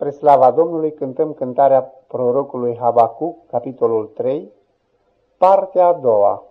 Spre slava Domnului cântăm cântarea prorocului Habacuc, capitolul 3, partea a doua.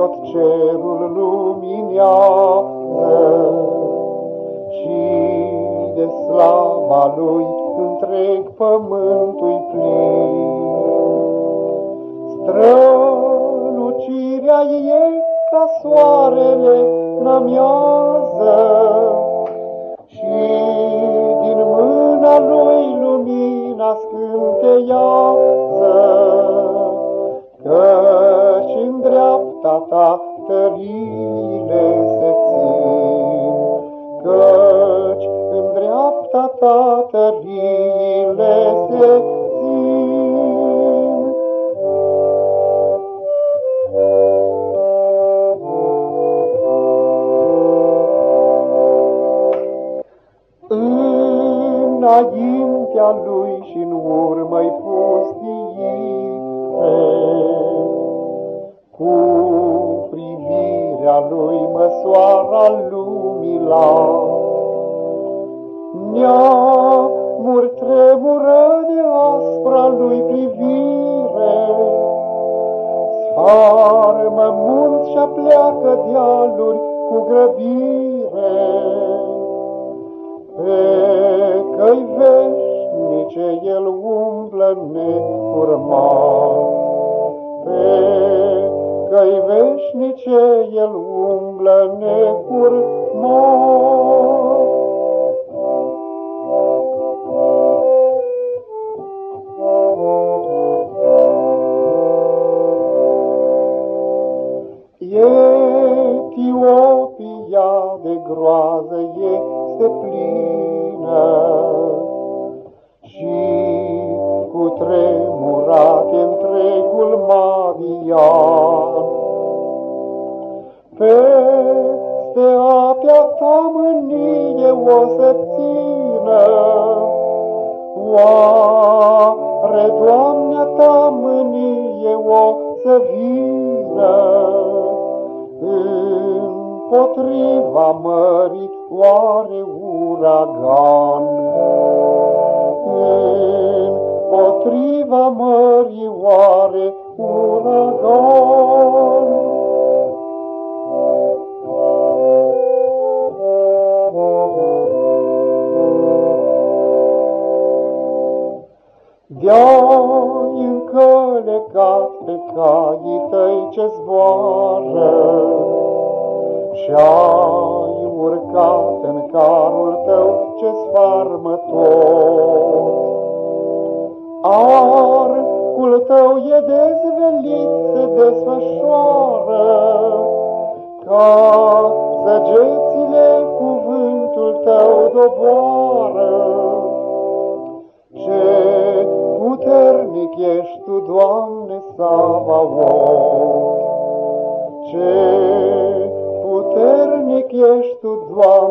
Tot cerul luminează Și de slava lui întreg pământul plin. Strălucirea ei ca soarele n-amiază Și din mâna lui lumina scânteiază ta tările se țin, căci în dreapta ta tările se țin. Înaintea lui și în urmă-i pustii, cu privirea lui măsoara lumii la Neamuri tremură de aspra lui privire, Sfarmă munți și pleacă dealuri cu grăbire. Pe căi veșnice el umblă necurmat, pe căi veșnice el umblă necurmat. Etiopia de groază este plină Peste apea ta mânie o să țină, Oare, Doamne, ta mânie o să vină? Împotriva mării oare uragan? Împotriva mării oare uragan? De-ai încălecat pe caii tăi ce zboară Și-ai urcat în carul tău ce sfarmă tot. Arcul tău e dezvelit, se desfășoară, Ca săgețile cuvântul tău doboară. Ce puternic ești Tu, Doamne Savaot! Ce puternic ești Tu, Doamne